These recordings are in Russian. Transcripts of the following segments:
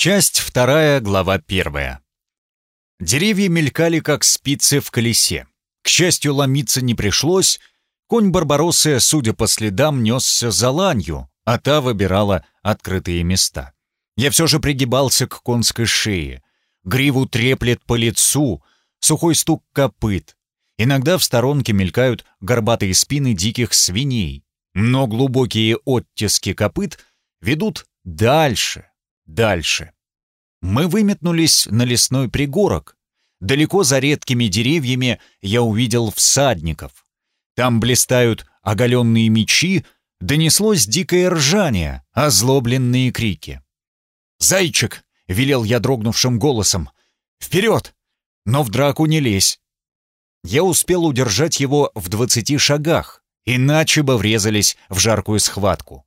Часть вторая, глава первая. Деревья мелькали, как спицы в колесе. К счастью, ломиться не пришлось. Конь Барбароссы, судя по следам, несся за ланью, а та выбирала открытые места. Я все же пригибался к конской шее. Гриву треплет по лицу, сухой стук копыт. Иногда в сторонке мелькают горбатые спины диких свиней, но глубокие оттиски копыт ведут дальше, дальше. Мы выметнулись на лесной пригорок. Далеко за редкими деревьями я увидел всадников. Там блистают оголенные мечи, донеслось дикое ржание, озлобленные крики. «Зайчик!» — велел я дрогнувшим голосом. «Вперед! Но в драку не лезь!» Я успел удержать его в двадцати шагах, иначе бы врезались в жаркую схватку.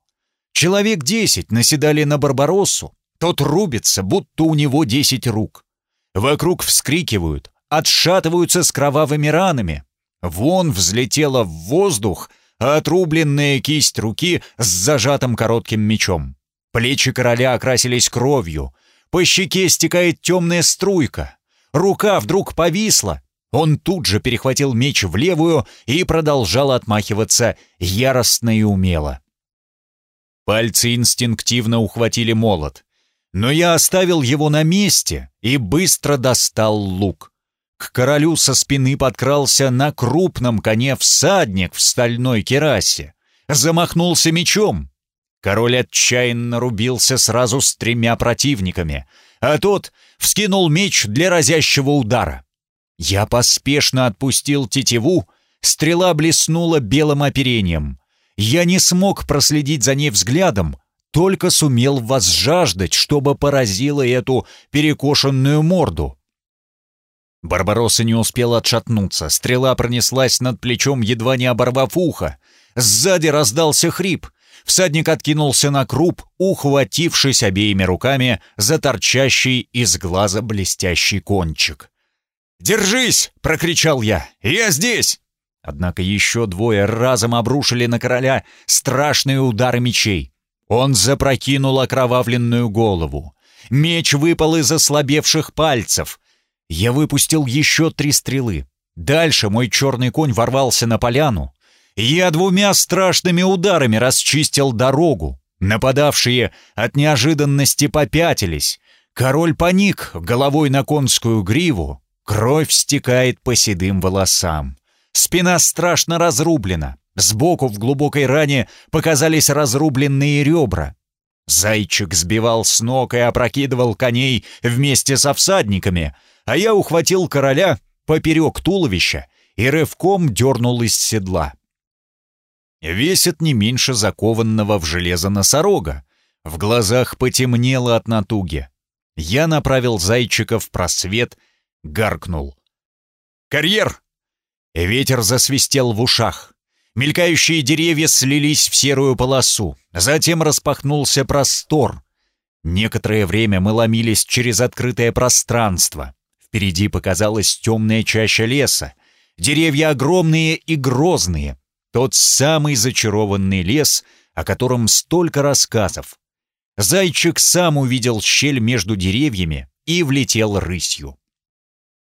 Человек десять наседали на Барбароссу, тот рубится, будто у него десять рук. Вокруг вскрикивают, отшатываются с кровавыми ранами. Вон взлетела в воздух отрубленная кисть руки с зажатым коротким мечом. Плечи короля окрасились кровью. По щеке стекает темная струйка. Рука вдруг повисла. Он тут же перехватил меч в левую и продолжал отмахиваться яростно и умело. Пальцы инстинктивно ухватили молот. Но я оставил его на месте и быстро достал лук. К королю со спины подкрался на крупном коне всадник в стальной керасе. Замахнулся мечом. Король отчаянно рубился сразу с тремя противниками, а тот вскинул меч для разящего удара. Я поспешно отпустил тетиву, стрела блеснула белым оперением. Я не смог проследить за ней взглядом, только сумел возжаждать, чтобы поразило эту перекошенную морду. Барбаросса не успел отшатнуться, стрела пронеслась над плечом, едва не оборвав ухо. Сзади раздался хрип. Всадник откинулся на круп, ухватившись обеими руками за торчащий из глаза блестящий кончик. «Держись!» — прокричал я. «Я здесь!» Однако еще двое разом обрушили на короля страшные удары мечей. Он запрокинул окровавленную голову. Меч выпал из ослабевших пальцев. Я выпустил еще три стрелы. Дальше мой черный конь ворвался на поляну. Я двумя страшными ударами расчистил дорогу. Нападавшие от неожиданности попятились. Король паник головой на конскую гриву. Кровь стекает по седым волосам. Спина страшно разрублена. Сбоку в глубокой ране показались разрубленные ребра. Зайчик сбивал с ног и опрокидывал коней вместе со всадниками, а я ухватил короля поперек туловища и рывком дернул из седла. Весит не меньше закованного в железо носорога. В глазах потемнело от натуги. Я направил зайчика в просвет, гаркнул. «Карьер!» Ветер засвистел в ушах. Мелькающие деревья слились в серую полосу. Затем распахнулся простор. Некоторое время мы ломились через открытое пространство. Впереди показалась темная чаща леса. Деревья огромные и грозные. Тот самый зачарованный лес, о котором столько рассказов. Зайчик сам увидел щель между деревьями и влетел рысью.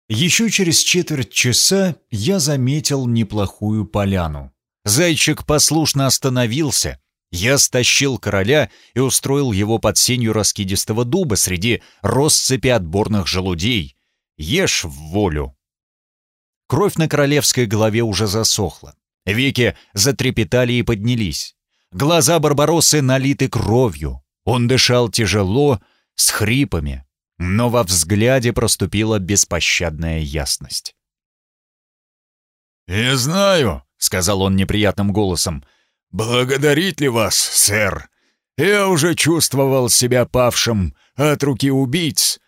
Еще через четверть часа я заметил неплохую поляну. Зайчик послушно остановился. Я стащил короля и устроил его под сенью раскидистого дуба среди россыпи отборных желудей. Ешь в волю. Кровь на королевской голове уже засохла. Веки затрепетали и поднялись. Глаза Барбароссы налиты кровью. Он дышал тяжело, с хрипами, но во взгляде проступила беспощадная ясность. «Не знаю», — сказал он неприятным голосом, — «благодарить ли вас, сэр? Я уже чувствовал себя павшим от руки убийц,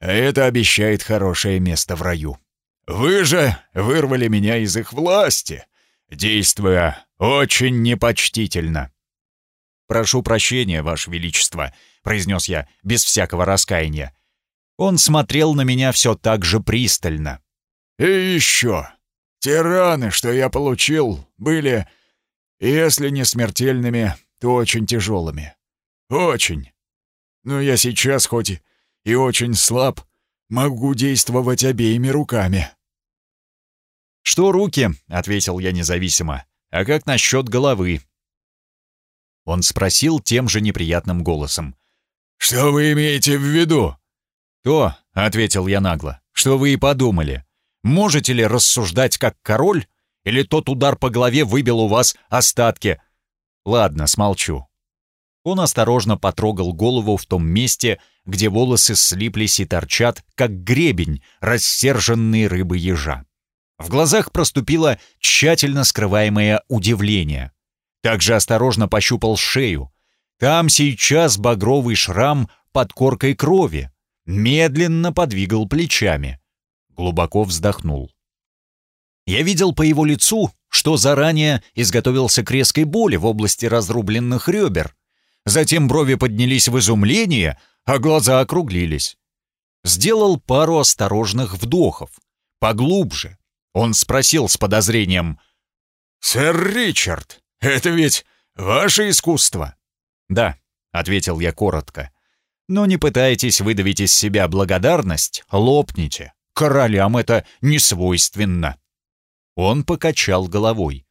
а это обещает хорошее место в раю. Вы же вырвали меня из их власти, действуя очень непочтительно». «Прошу прощения, Ваше Величество», — произнес я без всякого раскаяния. Он смотрел на меня все так же пристально. «И еще. Те раны, что я получил, были, если не смертельными, то очень тяжелыми. Очень. Но я сейчас хоть и очень слаб. Могу действовать обеими руками». «Что руки?» — ответил я независимо. «А как насчет головы?» Он спросил тем же неприятным голосом. «Что вы имеете в виду?» «То», — ответил я нагло, — «что вы и подумали. Можете ли рассуждать как король, или тот удар по голове выбил у вас остатки?» «Ладно, смолчу». Он осторожно потрогал голову в том месте, где волосы слиплись и торчат, как гребень рассерженной рыбы ежа. В глазах проступило тщательно скрываемое удивление. Также осторожно пощупал шею. Там сейчас багровый шрам под коркой крови. Медленно подвигал плечами. Глубоко вздохнул. Я видел по его лицу, что заранее изготовился к резкой боли в области разрубленных ребер. Затем брови поднялись в изумление, а глаза округлились. Сделал пару осторожных вдохов. Поглубже. Он спросил с подозрением. «Сэр Ричард, это ведь ваше искусство?» «Да», — ответил я коротко. «Но не пытайтесь выдавить из себя благодарность, лопните. Королям это не свойственно». Он покачал головой.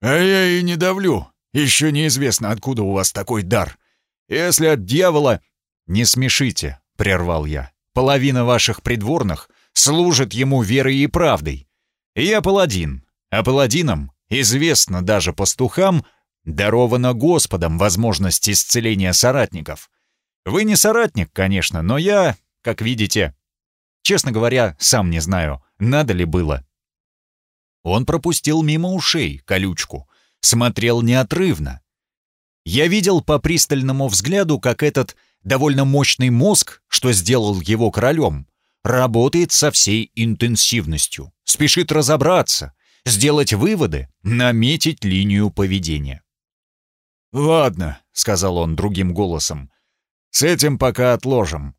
«А я и не давлю. Еще неизвестно, откуда у вас такой дар. Если от дьявола...» «Не смешите», — прервал я. «Половина ваших придворных служит ему верой и правдой. Я паладин, а паладинам, известно даже пастухам, дарована Господом возможность исцеления соратников. Вы не соратник, конечно, но я, как видите, честно говоря, сам не знаю, надо ли было. Он пропустил мимо ушей колючку, смотрел неотрывно. Я видел по пристальному взгляду, как этот довольно мощный мозг, что сделал его королем, работает со всей интенсивностью, спешит разобраться, сделать выводы, наметить линию поведения. «Ладно», — сказал он другим голосом, — «с этим пока отложим.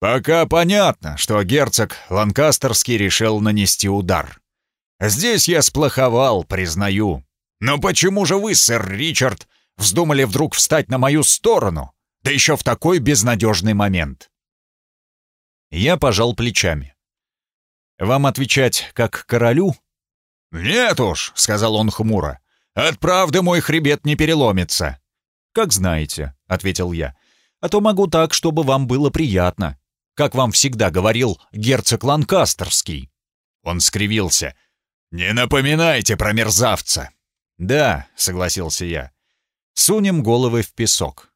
Пока понятно, что герцог Ланкастерский решил нанести удар. Здесь я сплоховал, признаю. Но почему же вы, сэр Ричард, вздумали вдруг встать на мою сторону? Да еще в такой безнадежный момент. Я пожал плечами. «Вам отвечать как королю?» «Нет уж», — сказал он хмуро. «От правды мой хребет не переломится». «Как знаете», — ответил я. «А то могу так, чтобы вам было приятно. Как вам всегда говорил герцог Ланкастерский». Он скривился. «Не напоминайте про мерзавца!» «Да», — согласился я. «Сунем головы в песок».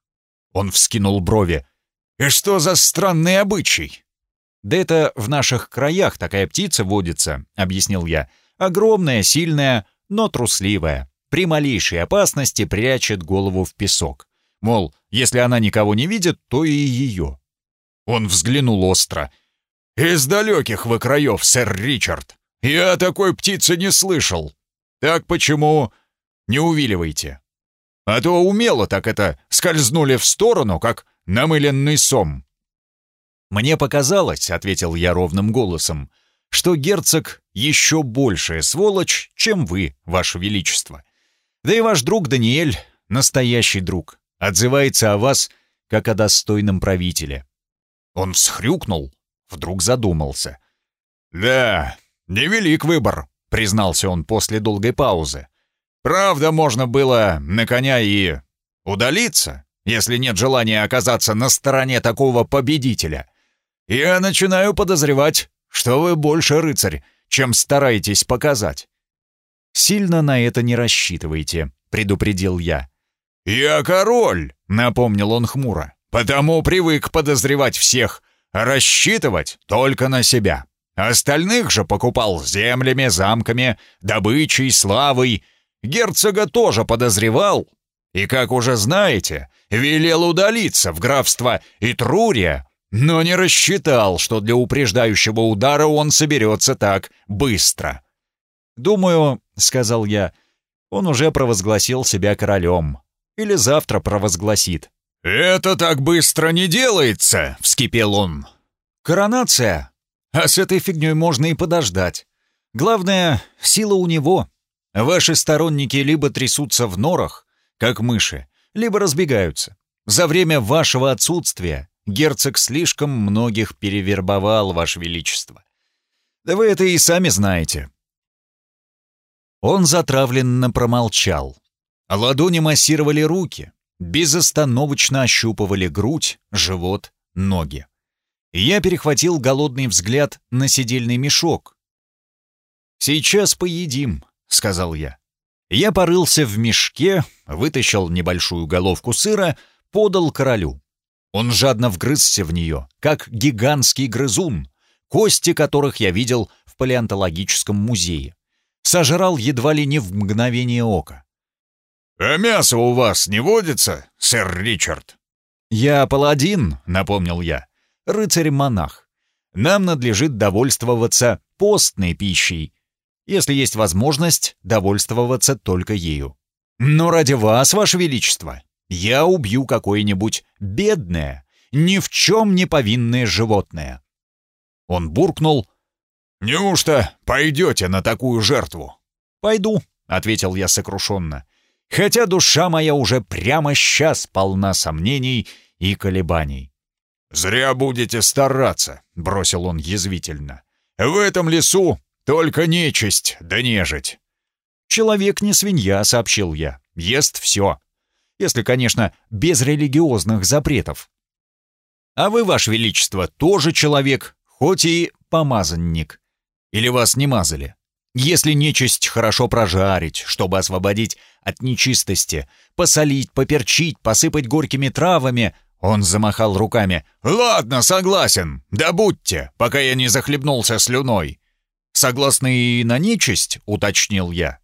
Он вскинул брови. «И что за странный обычай?» «Да это в наших краях такая птица водится», — объяснил я. «Огромная, сильная, но трусливая. При малейшей опасности прячет голову в песок. Мол, если она никого не видит, то и ее». Он взглянул остро. «Из далеких вы краев, сэр Ричард. Я такой птицы не слышал. Так почему не увиливайте? А то умело так это скользнули в сторону, как намыленный сом». «Мне показалось», — ответил я ровным голосом, «что герцог еще большая сволочь, чем вы, ваше величество. Да и ваш друг Даниэль, настоящий друг, отзывается о вас, как о достойном правителе». Он всхрюкнул, вдруг задумался. «Да, «Невелик выбор», — признался он после долгой паузы. «Правда, можно было на коня и удалиться, если нет желания оказаться на стороне такого победителя. Я начинаю подозревать, что вы больше рыцарь, чем стараетесь показать». «Сильно на это не рассчитывайте», — предупредил я. «Я король», — напомнил он хмуро, «потому привык подозревать всех, рассчитывать только на себя». Остальных же покупал землями, замками, добычей, славой. Герцога тоже подозревал. И, как уже знаете, велел удалиться в графство Итрурия, но не рассчитал, что для упреждающего удара он соберется так быстро. «Думаю», — сказал я, — «он уже провозгласил себя королем. Или завтра провозгласит». «Это так быстро не делается!» — вскипел он. «Коронация а с этой фигней можно и подождать. Главное, сила у него. Ваши сторонники либо трясутся в норах, как мыши, либо разбегаются. За время вашего отсутствия Герцог слишком многих перевербовал, Ваше Величество. Да вы это и сами знаете». Он затравленно промолчал. Ладони массировали руки, безостановочно ощупывали грудь, живот, ноги. Я перехватил голодный взгляд на сидельный мешок. «Сейчас поедим», — сказал я. Я порылся в мешке, вытащил небольшую головку сыра, подал королю. Он жадно вгрызся в нее, как гигантский грызун, кости которых я видел в палеонтологическом музее. Сожрал едва ли не в мгновение ока. «А мясо у вас не водится, сэр Ричард?» «Я паладин», — напомнил я, — «рыцарь-монах. Нам надлежит довольствоваться постной пищей, если есть возможность довольствоваться только ею. Но ради вас, ваше величество, я убью какое-нибудь бедное, ни в чем не повинное животное». Он буркнул. «Неужто пойдете на такую жертву?» «Пойду», — ответил я сокрушенно хотя душа моя уже прямо сейчас полна сомнений и колебаний. «Зря будете стараться», — бросил он язвительно. «В этом лесу только нечисть да нежить». «Человек не свинья», — сообщил я. «Ест все. Если, конечно, без религиозных запретов». «А вы, Ваше Величество, тоже человек, хоть и помазанник. Или вас не мазали?» Если нечисть хорошо прожарить, чтобы освободить от нечистости, посолить, поперчить, посыпать горькими травами, он замахал руками. «Ладно, согласен. Да будьте, пока я не захлебнулся слюной». «Согласны и на нечисть?» — уточнил я.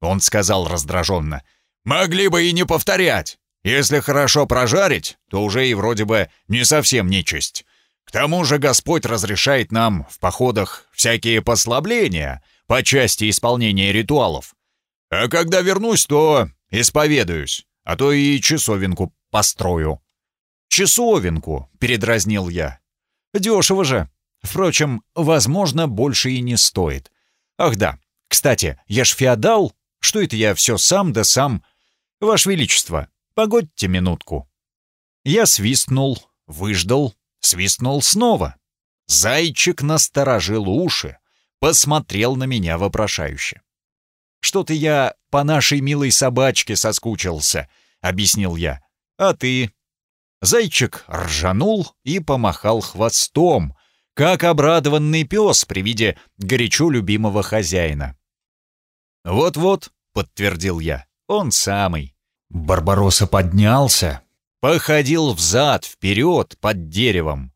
Он сказал раздраженно. «Могли бы и не повторять. Если хорошо прожарить, то уже и вроде бы не совсем нечисть. К тому же Господь разрешает нам в походах всякие послабления» по части исполнения ритуалов. А когда вернусь, то исповедуюсь, а то и часовенку построю». «Часовенку», — передразнил я. «Дешево же. Впрочем, возможно, больше и не стоит. Ах да, кстати, я ж феодал. Что это я все сам да сам? Ваше Величество, погодьте минутку». Я свистнул, выждал, свистнул снова. Зайчик насторожил уши, посмотрел на меня вопрошающе. «Что-то я по нашей милой собачке соскучился», — объяснил я. «А ты?» Зайчик ржанул и помахал хвостом, как обрадованный пес при виде горячо любимого хозяина. «Вот-вот», — подтвердил я, — «он самый». Барбаросса поднялся, походил взад-вперед под деревом,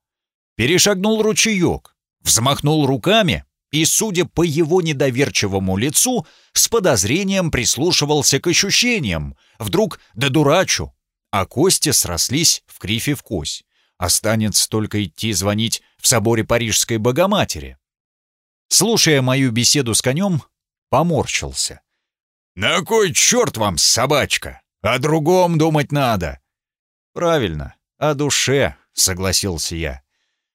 перешагнул ручеек, взмахнул руками и, судя по его недоверчивому лицу, с подозрением прислушивался к ощущениям. Вдруг да дурачу, а кости срослись в крифе в кось. Останется только идти звонить в соборе Парижской Богоматери. Слушая мою беседу с конем, поморщился. «На кой черт вам, собачка? О другом думать надо!» «Правильно, о душе», — согласился я.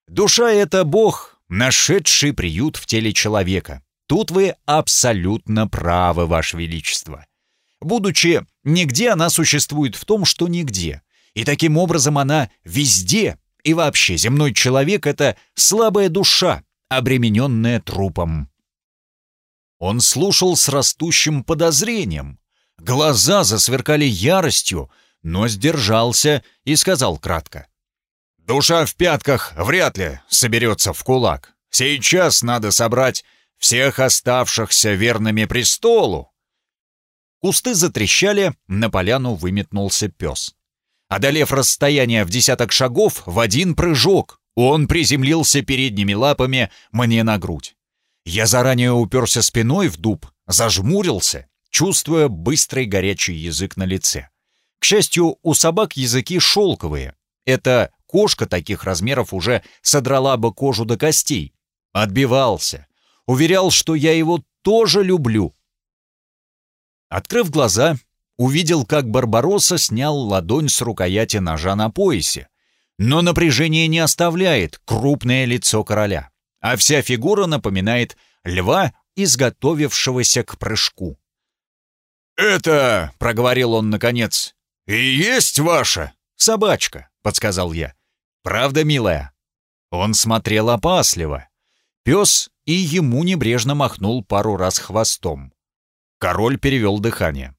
«Душа — это Бог, нашедший приют в теле человека. Тут вы абсолютно правы, Ваше Величество. Будучи нигде, она существует в том, что нигде. И таким образом она везде. И вообще, земной человек — это слабая душа, обремененная трупом. Он слушал с растущим подозрением. Глаза засверкали яростью, но сдержался и сказал кратко. Душа в пятках вряд ли соберется в кулак. Сейчас надо собрать всех оставшихся верными престолу. Кусты затрещали, на поляну выметнулся пес. Одолев расстояние в десяток шагов, в один прыжок он приземлился передними лапами мне на грудь. Я заранее уперся спиной в дуб, зажмурился, чувствуя быстрый горячий язык на лице. К счастью, у собак языки шелковые. Это Кошка таких размеров уже содрала бы кожу до костей. Отбивался. Уверял, что я его тоже люблю. Открыв глаза, увидел, как Барбаросса снял ладонь с рукояти ножа на поясе. Но напряжение не оставляет крупное лицо короля, а вся фигура напоминает льва, изготовившегося к прыжку. «Это, — проговорил он наконец, — и есть ваша собачка», — подсказал я. Правда, милая?» Он смотрел опасливо. Пес и ему небрежно махнул пару раз хвостом. Король перевел дыхание.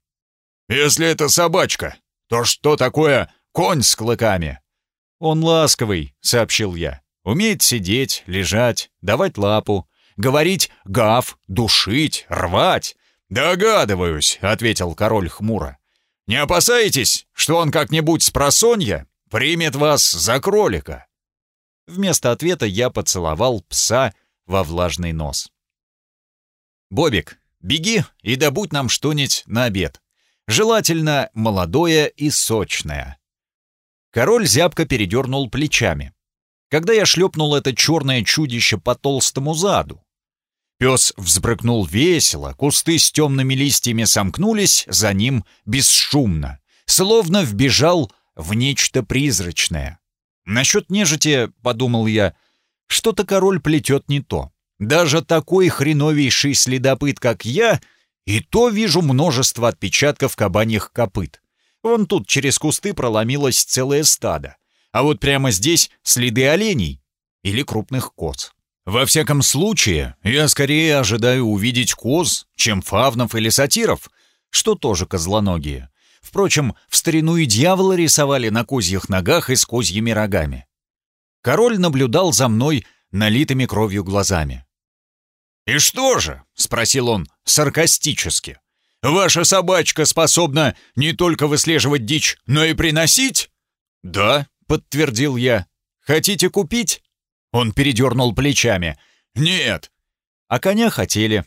«Если это собачка, то что такое конь с клыками?» «Он ласковый», — сообщил я. «Умеет сидеть, лежать, давать лапу, говорить «гав», душить, рвать». «Догадываюсь», — ответил король хмуро. «Не опасаетесь, что он как-нибудь с просонья примет вас за кролика?» Вместо ответа я поцеловал пса во влажный нос. «Бобик, беги и добудь нам что-нибудь на обед. Желательно молодое и сочное». Король зябко передернул плечами. Когда я шлепнул это черное чудище по толстому заду, Пес взбрыкнул весело, кусты с темными листьями сомкнулись за ним бесшумно, словно вбежал в нечто призрачное. Насчет нежити, подумал я, что-то король плетет не то. Даже такой хреновейший следопыт, как я, и то вижу множество отпечатков кабаньих копыт. Вон тут через кусты проломилось целое стадо, а вот прямо здесь следы оленей или крупных коз. Во всяком случае, я скорее ожидаю увидеть коз, чем фавнов или сатиров, что тоже козлоногие. Впрочем, в старину и дьявола рисовали на козьих ногах и с козьими рогами. Король наблюдал за мной налитыми кровью глазами. «И что же?» — спросил он саркастически. «Ваша собачка способна не только выслеживать дичь, но и приносить?» «Да», — подтвердил я. «Хотите купить?» Он передернул плечами. «Нет». «А коня хотели».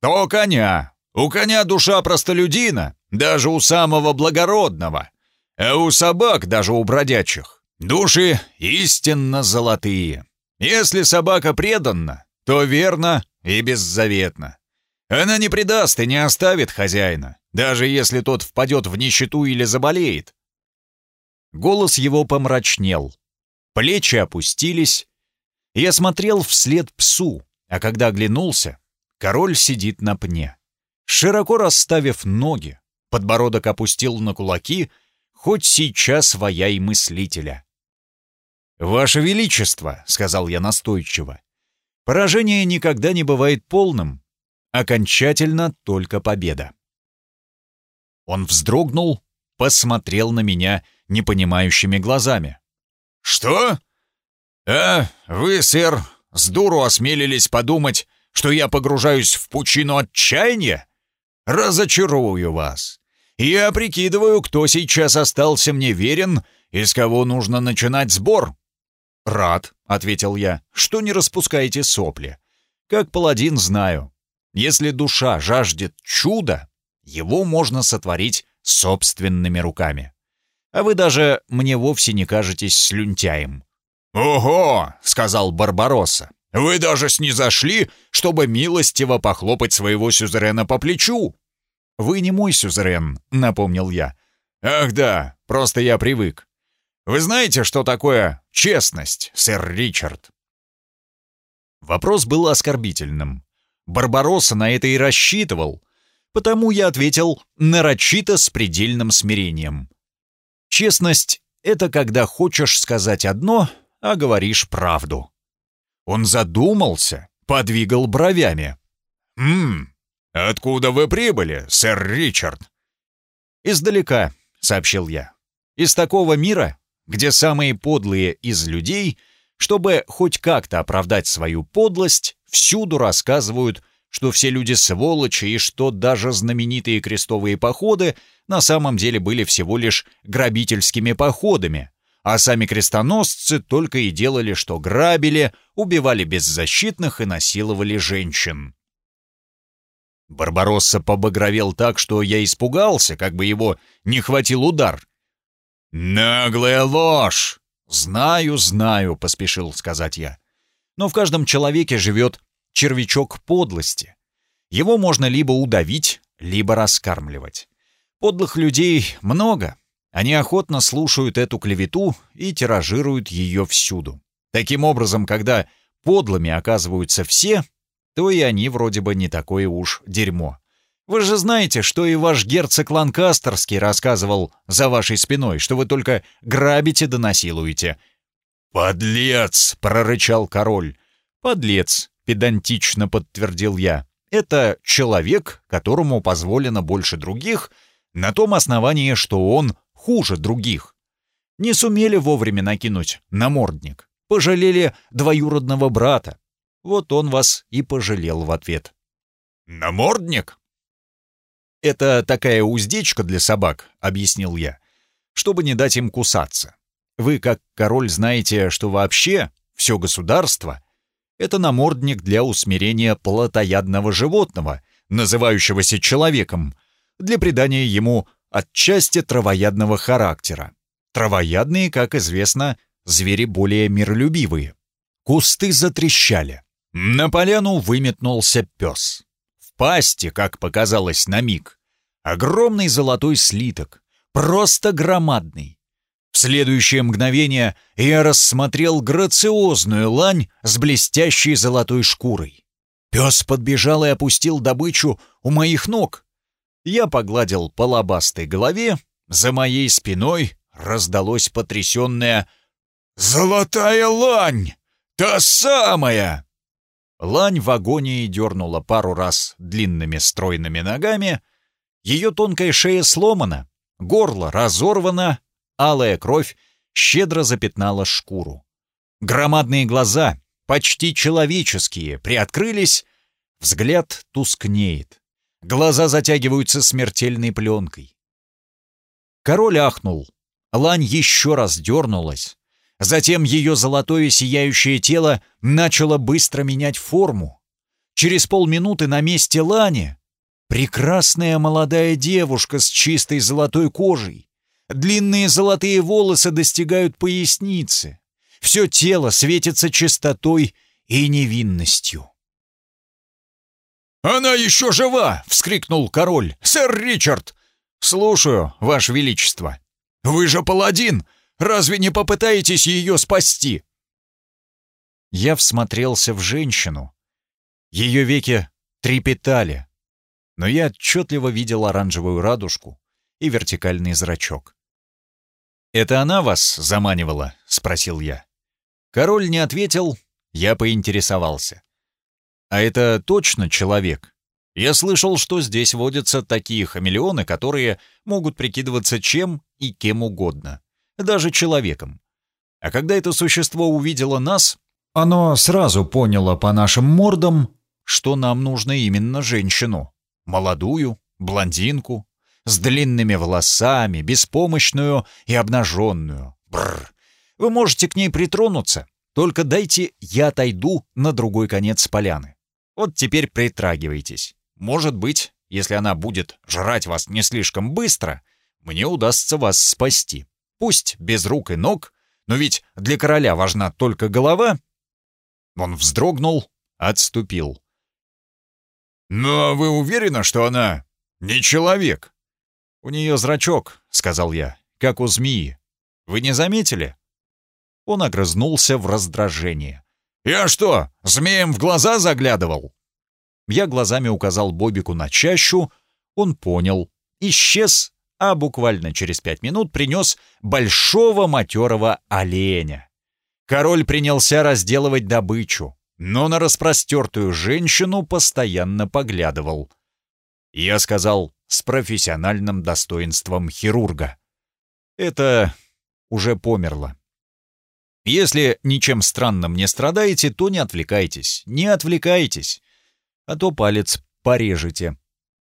«То коня. У коня душа простолюдина, даже у самого благородного. А у собак, даже у бродячих, души истинно золотые. Если собака преданна, то верно и беззаветно. Она не предаст и не оставит хозяина, даже если тот впадет в нищету или заболеет». Голос его помрачнел. Плечи опустились, я смотрел вслед псу, а когда оглянулся, король сидит на пне. Широко расставив ноги, подбородок опустил на кулаки, хоть сейчас вояй мыслителя. «Ваше Величество», — сказал я настойчиво, — «поражение никогда не бывает полным. Окончательно только победа». Он вздрогнул, посмотрел на меня непонимающими глазами. «Что?» «А, вы, сэр, с дуру осмелились подумать, что я погружаюсь в пучину отчаяния? Разочарую вас. Я прикидываю, кто сейчас остался мне верен и с кого нужно начинать сбор». «Рад», — ответил я, — «что не распускаете сопли. Как паладин знаю, если душа жаждет чуда, его можно сотворить собственными руками. А вы даже мне вовсе не кажетесь слюнтяем. «Ого!» — сказал Барбаросса. «Вы даже снизошли, чтобы милостиво похлопать своего сюзерена по плечу!» «Вы не мой сюзерен», — напомнил я. «Ах да, просто я привык. Вы знаете, что такое честность, сэр Ричард?» Вопрос был оскорбительным. Барбаросса на это и рассчитывал, потому я ответил нарочито с предельным смирением. «Честность — это когда хочешь сказать одно, а говоришь правду». Он задумался, подвигал бровями. «Ммм, откуда вы прибыли, сэр Ричард?» «Издалека», — сообщил я. «Из такого мира, где самые подлые из людей, чтобы хоть как-то оправдать свою подлость, всюду рассказывают, что все люди сволочи и что даже знаменитые крестовые походы на самом деле были всего лишь грабительскими походами, а сами крестоносцы только и делали, что грабили, убивали беззащитных и насиловали женщин. Барбаросса побагровел так, что я испугался, как бы его не хватил удар. «Наглая ложь!» «Знаю, знаю», — поспешил сказать я. «Но в каждом человеке живет червячок подлости. Его можно либо удавить, либо раскармливать. Подлых людей много, они охотно слушают эту клевету и тиражируют ее всюду. Таким образом, когда подлыми оказываются все, то и они вроде бы не такое уж дерьмо. Вы же знаете, что и ваш герцог Ланкастерский рассказывал за вашей спиной, что вы только грабите да насилуете. «Подлец!» — прорычал король. «Подлец!» — педантично подтвердил я. «Это человек, которому позволено больше других, на том основании, что он хуже других. Не сумели вовремя накинуть намордник. Пожалели двоюродного брата. Вот он вас и пожалел в ответ». «Намордник?» «Это такая уздечка для собак», — объяснил я, «чтобы не дать им кусаться. Вы, как король, знаете, что вообще все государство — это намордник для усмирения плотоядного животного, называющегося человеком, для придания ему отчасти травоядного характера. Травоядные, как известно, звери более миролюбивые. Кусты затрещали. На поляну выметнулся пес. В пасти, как показалось на миг, огромный золотой слиток, просто громадный, в следующее мгновение я рассмотрел грациозную лань с блестящей золотой шкурой. Пес подбежал и опустил добычу у моих ног. Я погладил по лобастой голове, за моей спиной раздалось потрясенное «Золотая лань! Та самая!» Лань в агонии дернула пару раз длинными стройными ногами, ее тонкая шея сломана, горло разорвано, алая кровь щедро запятнала шкуру. Громадные глаза, почти человеческие, приоткрылись, взгляд тускнеет. Глаза затягиваются смертельной пленкой. Король ахнул. Лань еще раз дернулась. Затем ее золотое сияющее тело начало быстро менять форму. Через полминуты на месте Лани прекрасная молодая девушка с чистой золотой кожей, Длинные золотые волосы достигают поясницы. Все тело светится чистотой и невинностью. «Она еще жива!» — вскрикнул король. «Сэр Ричард!» «Слушаю, Ваше Величество». «Вы же паладин! Разве не попытаетесь ее спасти?» Я всмотрелся в женщину. Ее веки трепетали, но я отчетливо видел оранжевую радужку и вертикальный зрачок. «Это она вас заманивала?» — спросил я. Король не ответил, я поинтересовался. «А это точно человек?» Я слышал, что здесь водятся такие хамелеоны, которые могут прикидываться чем и кем угодно, даже человеком. А когда это существо увидело нас, оно сразу поняло по нашим мордам, что нам нужно именно женщину. Молодую, блондинку, с длинными волосами, беспомощную и обнаженную. Бррр. Вы можете к ней притронуться, только дайте я отойду на другой конец поляны. Вот теперь притрагивайтесь. Может быть, если она будет жрать вас не слишком быстро, мне удастся вас спасти. Пусть без рук и ног, но ведь для короля важна только голова. Он вздрогнул, отступил. «Но вы уверены, что она не человек?» «У нее зрачок», — сказал я, — «как у змеи. Вы не заметили?» Он огрызнулся в раздражение. «Я что, змеем в глаза заглядывал?» Я глазами указал Бобику на чащу, он понял, исчез, а буквально через пять минут принес большого матерого оленя. Король принялся разделывать добычу, но на распростертую женщину постоянно поглядывал. Я сказал, с профессиональным достоинством хирурга. Это уже померло. Если ничем странным не страдаете, то не отвлекайтесь, не отвлекайтесь, а то палец порежете.